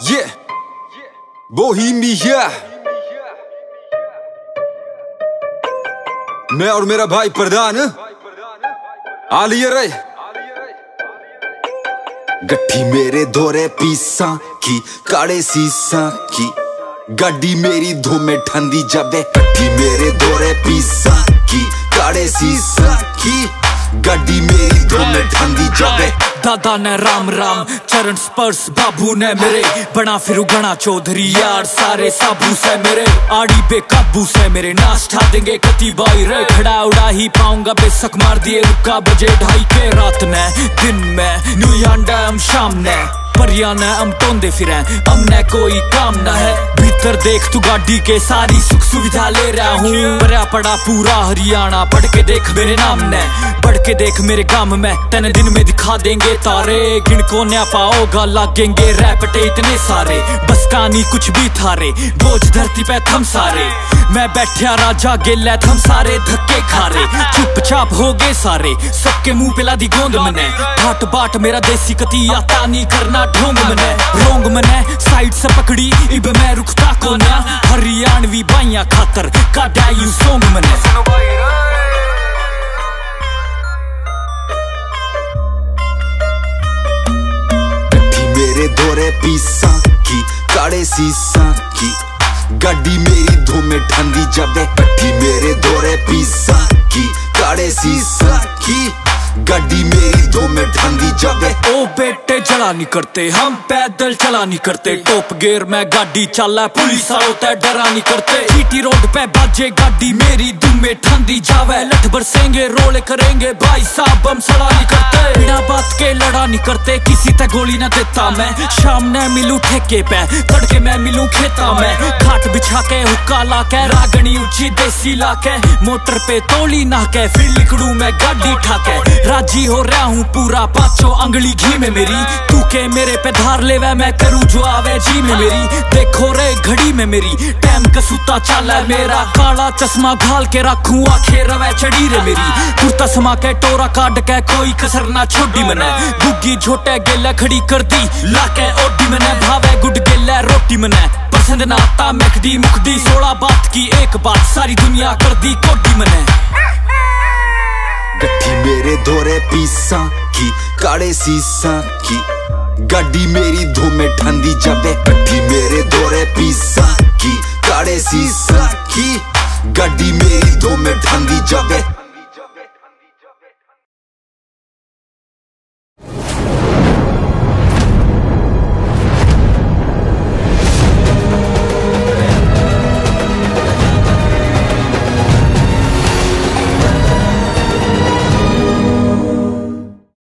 Yeah, Bohemia मैं और मेरा भाई प्रधान आलिए रे गट्ठी मेरे धोरे पीसा की काड़े सीसा की। गड्डी मेरी धूमे ठंडी जबे गट्ठी मेरे धोरे पीसा की काड़े सीसा की। गड्डी मेरी धूमे ठंडी जबे दादा ने राम राम चरण स्पर्श बाबू ने मेरे बना फिर गणा चौधरी यार सारे साबू से मेरे आड़ी बेकाबू से मेरे नाश ठा देंगे कति बाई रे खड़ा उड़ा ही पाऊँगा बेसक मार दिए रुका बजे ढाई के रात ने दिन में न्यू यांडा हम शाम ने परिया ने हम टोंदे फिर हमने कोई काम ना है भीतर देख तू गाड़ी के सारी सुख सुविधा ले रहा हूँ। पड़ा पूरा हरियाणा पढ़ के देख मेरे नाम ने। पढ़ के देख मेरे गाँव में। तेने दिन में दिखा देंगे तारे। गिन को न्या पाओगा लागेंगे रैपटे इतने सारे। बस कहानी कुछ भी थारे, बोझ धरती पे थम सारे। मैं बैठा राजा गेला थम सारे, धक्के खारे। चुपचाप हो गए सारे, सबके मुँह पे लादी गोंद मने। बाट बाट मेरा देसी कती आता नहीं करना ढोंग मने। रोंग मने, साइड से पकड़ी, इब मैं रुकता को ना हरियाणवी बाइया खातर काटा यू सोंग मने। मेरे धोरे पीसा। काड़े सीसा की गड्डी मेरी धूमे ठंडी, जबे गड्डी मेरे धोरे पीसा की। काड़े सीसा की गड्डी मेरी धूमे ठंडी, जबे ओ बेटे चला नहीं करते हम, पैदल चला नहीं करते। टॉप गेयर में गाड़ी चला, पुलिस आओ, ते डरा नहीं करते। जीटी रोड पे बाजे, गाड़ी मेरी दुमे ठंडी जावे लठ बरसेंगे रोले करेंगे। भाई साहब हम सड़ा नहीं करते। बिना बात के लड़ा नहीं करते, किसी ते गोली ना देता मैं। शाम ने मिलू ठेके पे, तड़के मैं मिलू खेता में। खाट बिछा के, हुक्का ला के रागनी ऊँची देसी ला के मोटर पे तोली ना के फिर लिकड़ू मैं गाड़ी ठाके। राज़ी हो रहा हूँ पूरा, पाचो अंगली घी में मेरी। तू के मेरे पे धार ले वै मैं करूँ जो आवे जी में मेरी। देखो रे घड़ी में मेरी, टाइम का सुता चाल है मेरा। काला चश्मा घाल के रखूँ आखे रवे चढ़ी रे मेरी। कुर्ता समा के टोरा काट के कोई कसर ना छोड़ी मने। गुग्गी झोटे गेला खड़ी कर दी लाके ओडी मने। भावे गुड गेला रोटी मने। पसंद ना आता मुकदी सोलह बात की एक बात। सारी दुनिया कर दी कोडी मने। गट्ठी मेरे धोरे पीसा की काड़े सीसा की। गड्डी मेरी धूमे ठंडी, जबे गड्डी मेरे धोरे पीसा की काड़े सीसा की। गड्डी मेरी में ठंडी जबे